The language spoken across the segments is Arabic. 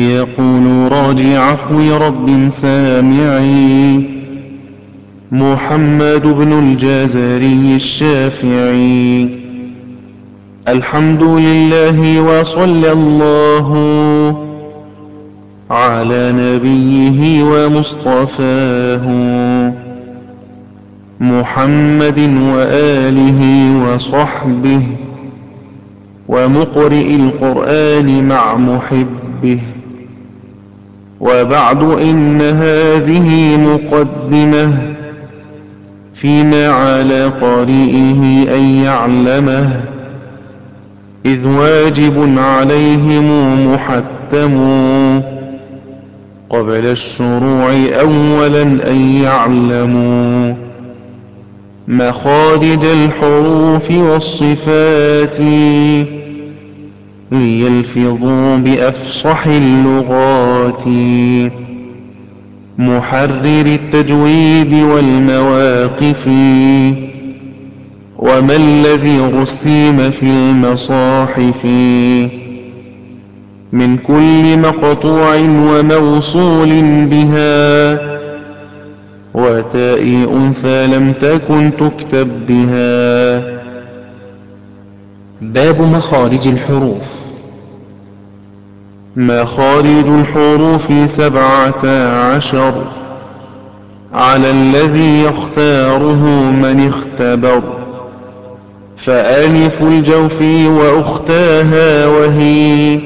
يقول راجي عفو رب سامعي. محمد بن الجزري الشافعي. الحمد لله وصلى الله على نبيه ومصطفاه. محمد وآله وصحبه. ومقرئ القرآن مع محبه. وبعد إن هذه مقدمة فيما على قارئه أن يعلمه إذ واجب عليهم محتم قبل الشروع أولا أن يعلموا مخارج الحروف والصفات. ليلفظوا بأفصح اللغات. محرر التجويد والمواقف. وما الذي رسيم في المصاحف. من كل مقطوع وموصول بها. وتاء أنثى لم تكن تكتب بها. باب مخارج الحروف. مخارج الحروف سبعة عشر. على الذي يختاره من اختبر. فألف الجوف وأختاها وهي.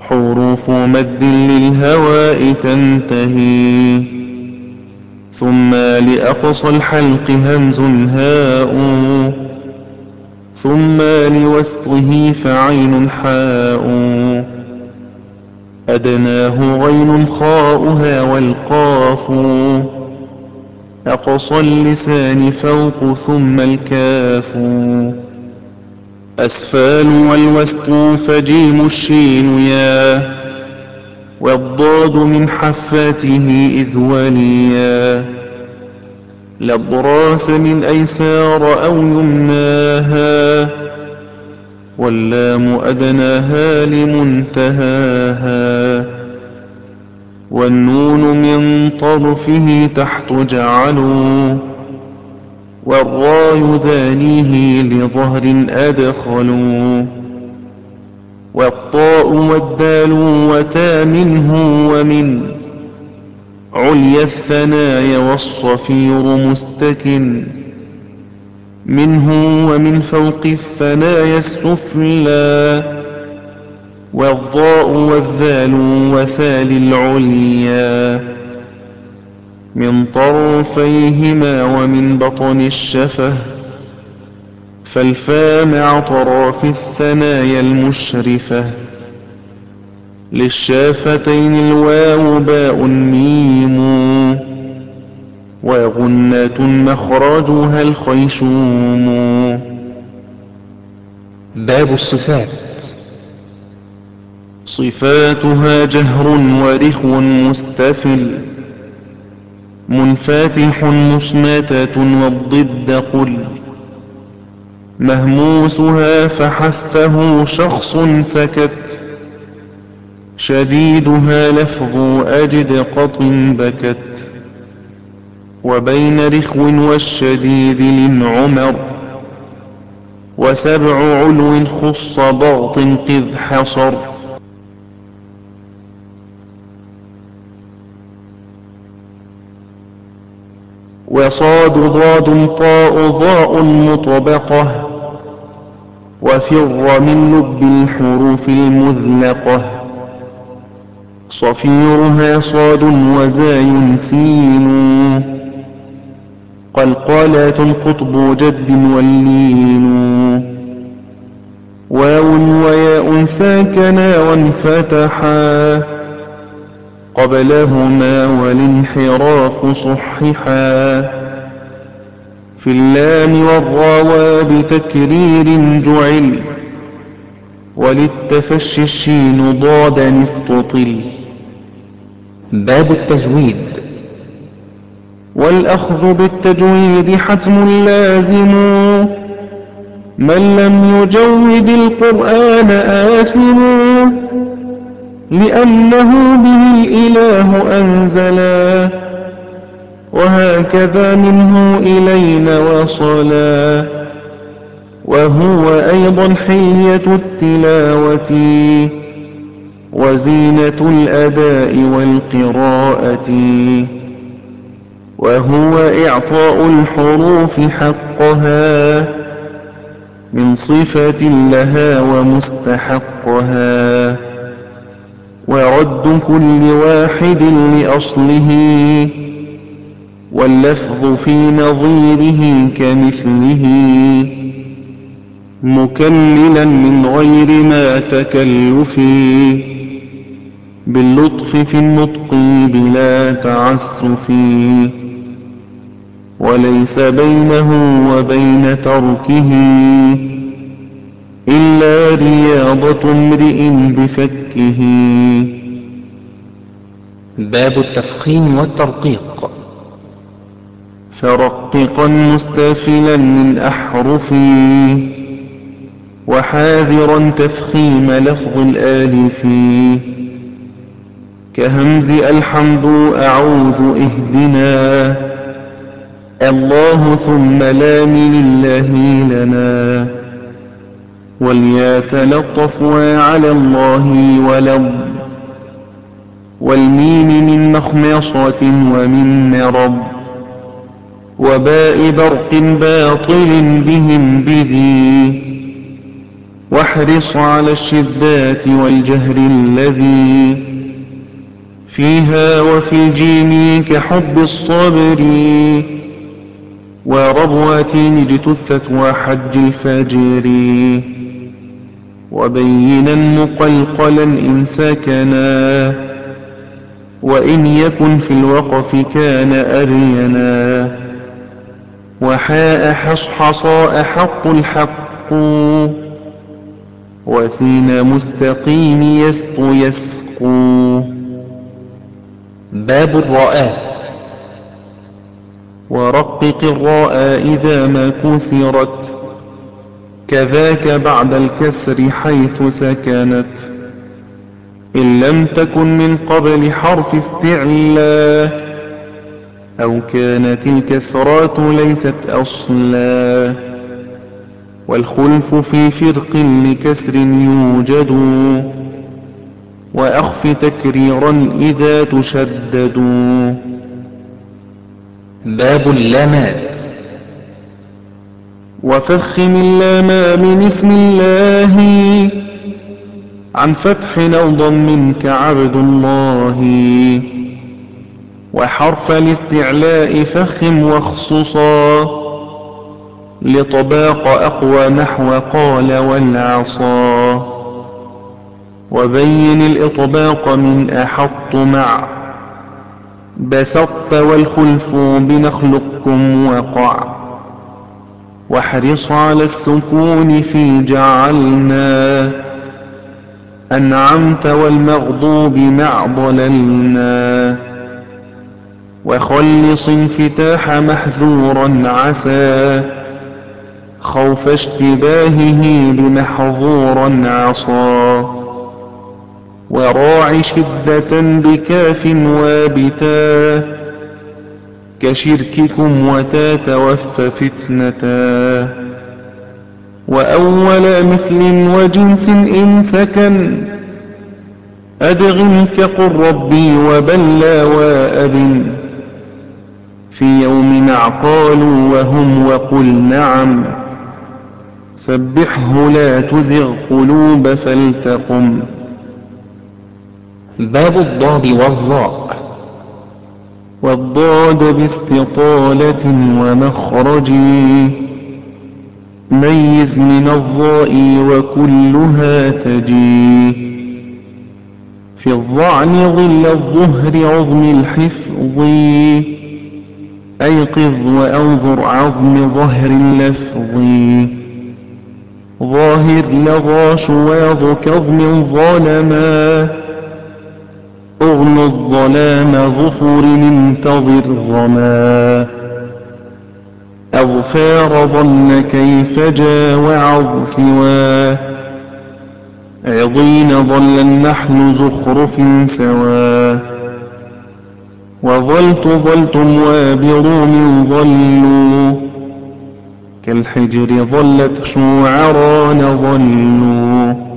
حروف مد للهواء تنتهي. ثم لأقصى الحلق همز هاء. ثم لوسطه فعين حاء. أدناه غين خاؤها والقاف. أقصى اللسان فوق ثم الكاف. أسفال والوسط فجيم الشين يا. والضاد من حفاته إذ وليا. لضراس من أيسار أو يمناها. واللام أدناها لمنتهاها. والنون من طرفه تحت جعلوا والراي ذانيه لظهر أدخلوا والطاء والدال وتا منه ومن عليا الثنايا والصفير مستكن منه ومن فوق الثنايا السفلى. والضاء والذال وثال العليا من طرفيهما ومن بطن الشفه فالفا مع طرف الثنايا المشرفة للشافتين الواو باء ميم وغنة مخرجها الخيشوم. باب الصفات. صفاتها جهر ورخو مستفل منفتح مصمتة والضد قل مهموسها فحثه شخص سكت شديدها لفظ أجد قط بكت وبين رخو والشديد للعمر وسبع علو خص ضغط قذ حصر وصاد ضاد طاء ضاء مطبقة وفر من لب الحروف المذلقة صفيرها صاد وزاي سين قلقالات القطب جد واللين واو وياء ساكنا وانفتحا قبلهما والانحراف صححا. في اللام والراوى بتكرير جعل وللتفشي الشين ضادا استطل باب التجويد. والأخذ بالتجويد حتم لازم. من لم يجود القرآن آثم. لأنه به الإله أنزلا وهكذا منه إلينا وصلا. وهو أيضا حلية التلاوة وزينة الأداء والقراءة. وهو إعطاء الحروف حقها من صفة لها ومستحقها. ورد كل واحد لأصله واللفظ في نظيره كمثله مكللا من غير ما تكلف باللطف في النطق بلا تعسف وليس بينه وبين تركه إلا رياضة امرئ بفكه باب التفخيم والترقيق. فرققا مستفلا من أحرفي وحاذرا تفخيم لفظ الآلف. كهمز الحمد أعوذ إهدنا. الله ثم لام لله لنا. وليتلطف وعلى الله ولض والميم من مخمصة ومن مرض وباء برق باطل بهم بذي واحرص على الشدات والجهر الذي فيها وفي الجيم كحب الصبر وربوة اجتثت وحج الفجر. وبينا مقلقلا إن سكنا وإن يكن في الوقف كان أرينا وحاء حصحصاء حق الحق وسين مستقيم يسق يسقو باب الراءات ورقق الراء إذا ما كسرت. كذاك بعد الكسر حيث سكنت. إن لم تكن من قبل حرف استعلاء أو كانت الكسرات ليست أصلا والخلف في فرق لكسر يوجد وأخف تكريرا إذا تشدد. باب اللامات. وفخم اللام من اسم الله. عن فتح أو ضم كعبد الله. وحرف الاستعلاء فخم واخصصا. لطباق أقوى نحو قال والعصا. وبين الإطباق من أحط مع. بسطت والخلف بنخلقكم وقع. واحرص على السكون في جعلنا. أنعمت والمغضوب مع ضللنا. وخلص انفتاح محذورا عسى. خوف اشتباهه بمحظورا عصا وراع شدة بكاف وابتا. كشرككم وتا توف فتنتا وأول مثل وجنس إن سكن أدغم كقل ربي وبلى وأب في يوم عقال وهم وقل نعم. سبحه لا تزغ قلوب فلتقم. باب الضاد والظاء والضاد باستطالة ومخرج. ميز من الضاء وكلها تجي. في الظعن ظل الظهر عظم الحفظ. أيقظ وأنظر عظم ظهر اللفظ. ظاهر لظى شواظ كظم ظالما الظلام ظفر انتظر ظما. أغفار ظن كيف جا وعظ سواه عضين ظل النحل زخرف سوا وظلت ظلتم وابروم ظلوا. كالحجر ظلت شوعران ظلوا.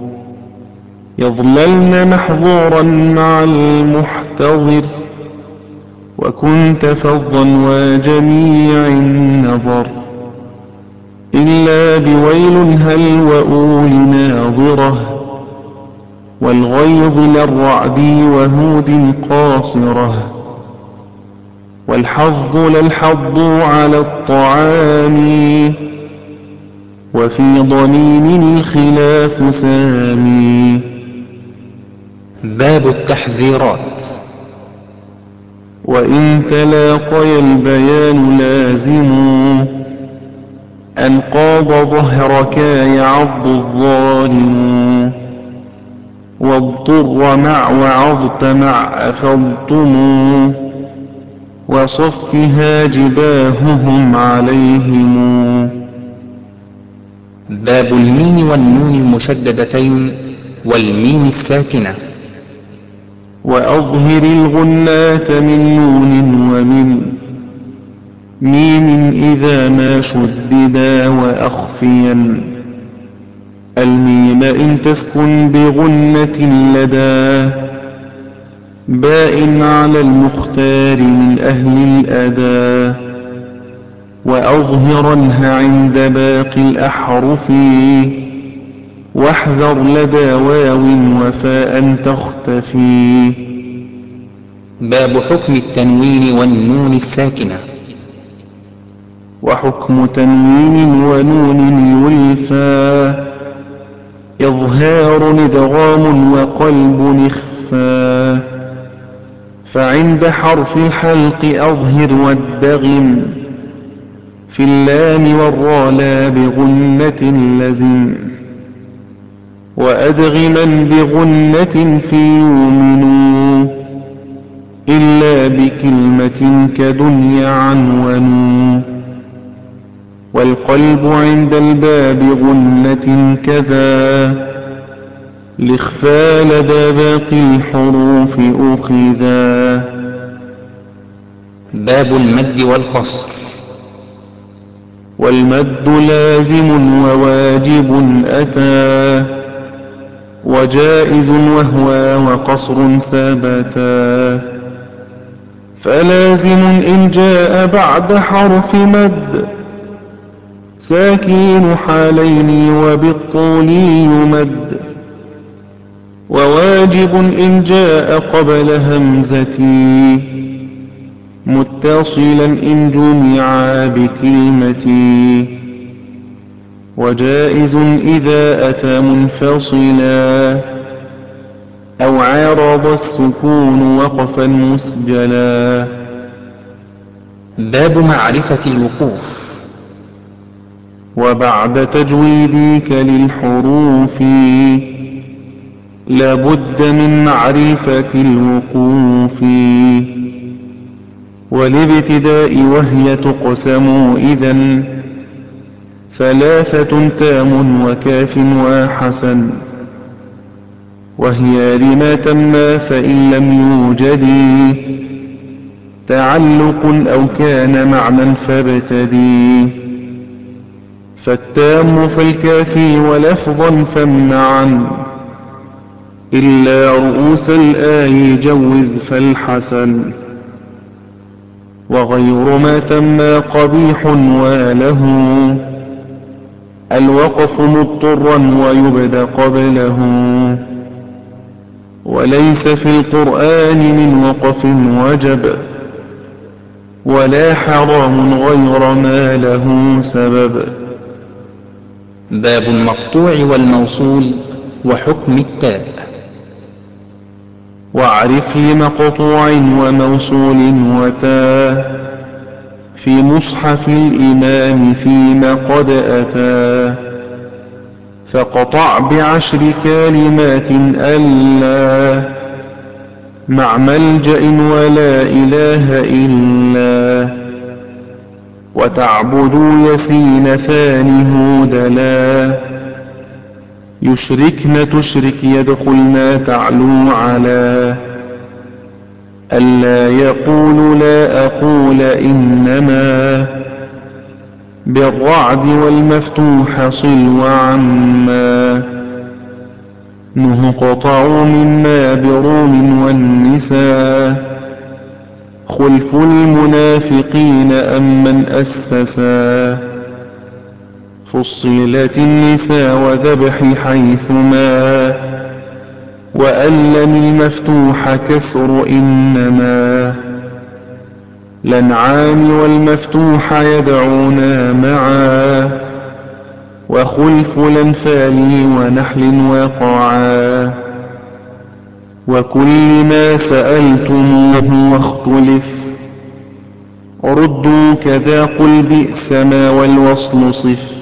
يظللن محظورا مع المحتضر وكنت فظا وجميع النظر إلا بويل هل وأول ناظرة والغيظ للرعد وهود قاصرة والحظ للحظ على الطعام وفي ضمين الخلاف سامي باب التحذيرات. وإن تلاقي البيان لازم أن قاض ظهرك يعض الظالم واضطر مع وعظت مع أفضتم وصفها جباههم عليهم. باب الميم والنون المشددتين والميم الساكنة. وأظهر الغنات من نون ومن ميم إذا ما شددا وأخفيا. الميم إن تسكن بغنة لدى باء على المختار من أهل الأدى وأظهرنها عند باقي الأحرف واحذر لدى واو وفاء تختفي. باب حكم التنوين والنون الساكنة. وحكم تنوين ونون يلفى إظهار ادغام وقلب اخفى فعند حرف الحلق أظهر وادغم. في اللام والراء لا بغنة لزم. وأدغما بغنة في يؤمنوا إلا بكلمة كدنيا عنونوا والقلب عند الباب غنة كذا لإخفى لدى باقي الحروف أخذا. باب المد والقصر. والمد لازم وواجب أتى. وجائز وهو وقصر ثبتا فلازم إن جاء بعد حرف مد. ساكين حالين وبالطول يمد. وواجب إن جاء قبل همزتي متصلا إن جمع بكلمتي وجائز إذا أتى منفصلا. أو عارض السكون وقفا مسجلا. باب معرفة الوقوف. وبعد تجويدك للحروف. لابد من معرفة الوقوف. والابتداء وهي تقسم إذا ثلاثة تام وكاف وحسن وهي لما تم فإن لم يوجد. تعلق أو كان معنى فابتدي. فالتام فالكافي ولفظا فامنعا إلا رؤوس الآي جوز فالحسن. وغير ما تم قبيح وله الوقف مضطرا ويبدى قبله. وليس في القرآن من وقف وجب ولا حرام غير ما له سبب. باب المقطوع والموصول وحكم التاء واعرف لمقطوع وموصول وتاء في مصحف الإمام فيما قد أتى فقطع بعشر كلمات ألا مع ملجأ ولا إله إلا وتعبدوا يسين ثاني هودلا. يشركن تشرك يدخلنا تعلو على. ألا يقول لا أقول إنما بالرعد والمفتوح صل وعما نهقطع مما بروم والنساء خلف المنافقين أم من أسسا فصلت النساء وذبح حيثما وألم المفتوح كسر إنما لنعام والمفتوح يدعونا معا وخلف الأنفال ونحل وقعا وكل ما سألتموه واختلف ردوا كذا قل بئس ما والوصل صف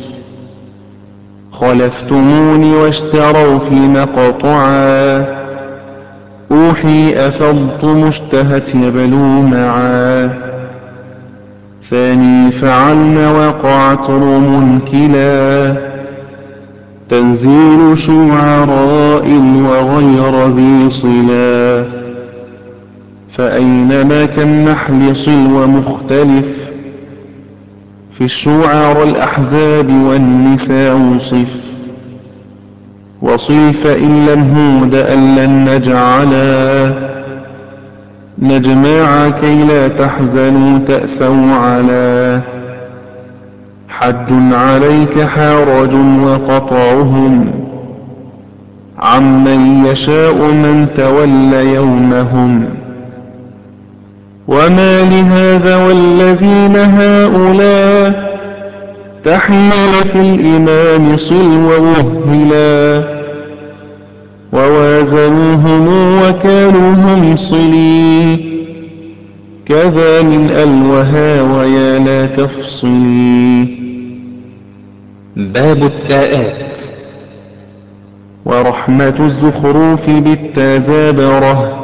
خلفتموني واشتروا في مقطعا. أوحي أفضت مشتهت يبلو معا. ثاني فعلن وقعت رم كلا. تنزيل شعراء وغير ذي صلا. فأينما كالنحل صل ومختلف. في الشعر الأحزاب والنساء صف وصل فإن لم هود أن لن نجعلا. نجمع كي لا تحزنوا تأسوا على. حج عليك حرج وقطعهم عمن يشاء من تولى يومهم. وما لهذا والذين هؤلاء تحمل في الإمام صل ووهلا ووازنوهم وكانوا هم صلي كذا من ألوها ويا لا تفصلي باب التاءات ورحمة الزخروف بالتزابرة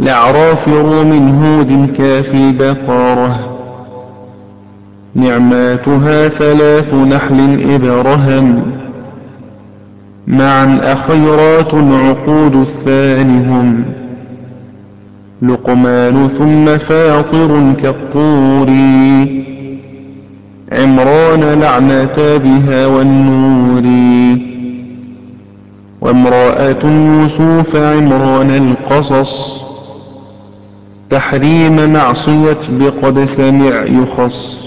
لعراف روم هود كافي بقرة نعماتها ثلاث نحل إبرهم. معا أخيرات عقود الثانهم لقمان ثم فاطر كالطور. عمران لعنتا بها والنور. وامرأة يوسف عمران القصص. تحريم معصية بقد سمع يخص.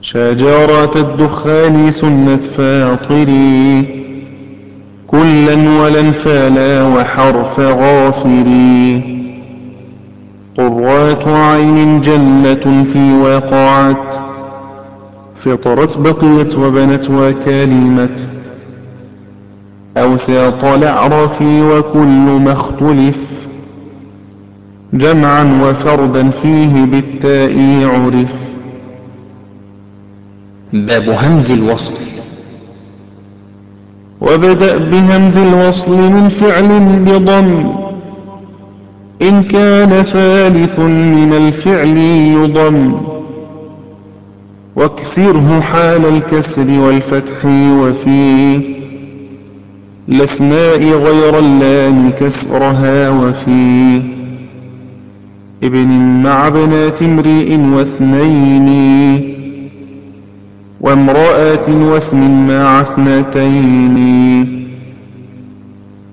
شجرة الدخان سنة فاطري. كلا ولنفالا وحرف غافري. قرات عين جنة في وقعت فطرت بقيت وبنت وكلمت. أوساط الأعرف وكل ما اختلف. جمعا وفردا فيه بالتاء عرف. باب همز الوصل. وابدأ بهمز الوصل من فعل بضم. إن كان ثالث من الفعل يضم. واكسره حال الكسر والفتح وفي الأسماء غير اللام كسرها وفي ابن مع بنات امرئ واثنين وامرأة واسم مع اثنتين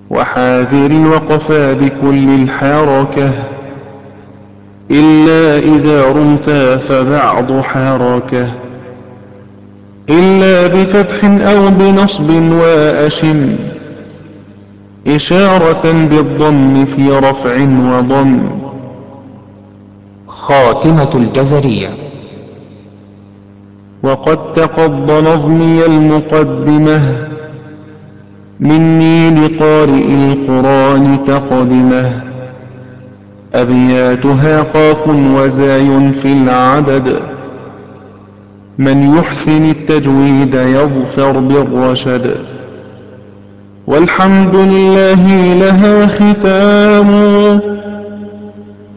وحاذر وقفا بكل الحركة إلا إذا رمتا فبعض حركة إلا بفتح أو بنصب وأشم إشارة بالضم في رفع وضم خاتمة الجزرية. وقد تقض نظمي المقدمة مني لقارئ القرآن تقدمة. أبياتها قاف وزاي في العدد من يحسن التجويد يظفر بالرشد. والحمد لله لها ختام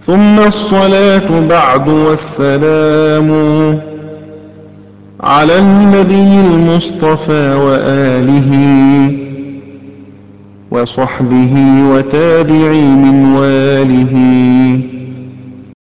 ثم الصلاة بعد والسلام على النبي المصطفى وآله وصحبه وتابعي من واله